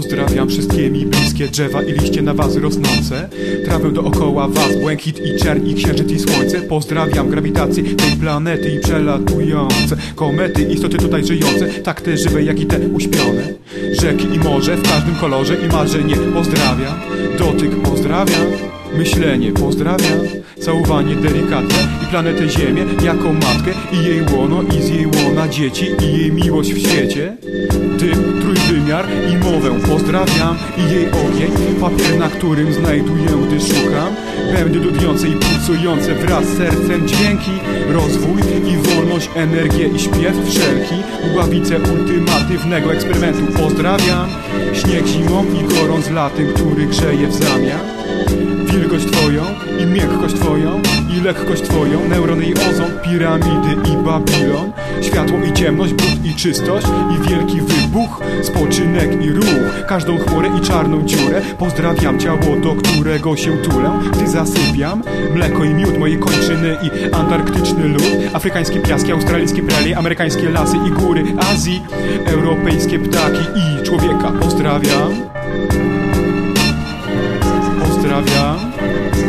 Pozdrawiam wszystkie mi bliskie drzewa i liście na wazy rosnące. Trawę dookoła was, błękit i czerń i księżyc i słońce. Pozdrawiam grawitację tej planety i przelatujące Komety, istoty tutaj żyjące, tak te żywe jak i te uśpione. Rzeki i morze w każdym kolorze i marzenie pozdrawiam. Dotyk pozdrawiam, myślenie pozdrawiam. Całowanie delikatne i planetę Ziemię jako matkę I jej łono i z jej łona dzieci i jej miłość w świecie. Dym, trójwymiar i mowę pozdrawiam I jej ogień, papier na którym znajduję gdy szukam. Będę dubiące i pulsujące wraz z sercem dźwięki. Rozwój i wolność, energię i śpiew wszelki. Ławice ultimatywnego eksperymentu pozdrawiam. Śnieg zimą i gorąc latem, który grzeje w zamian Wilgoć twoją i miękkość twoją i lekkość twoją Neurony i ozon, piramidy i Babilon Światło i ciemność, brud i czystość i wielki wybuch Spoczynek i ruch, każdą chmurę i czarną dziurę. Pozdrawiam ciało, do którego się tulę Gdy zasypiam, mleko i miód, moje kończyny i antarktyczny lód. Afrykańskie piaski, australijskie prelie, amerykańskie lasy i góry Azji Europejskie ptaki i człowieka. Pozdrawiam Pozdrawiam Pozdrawiam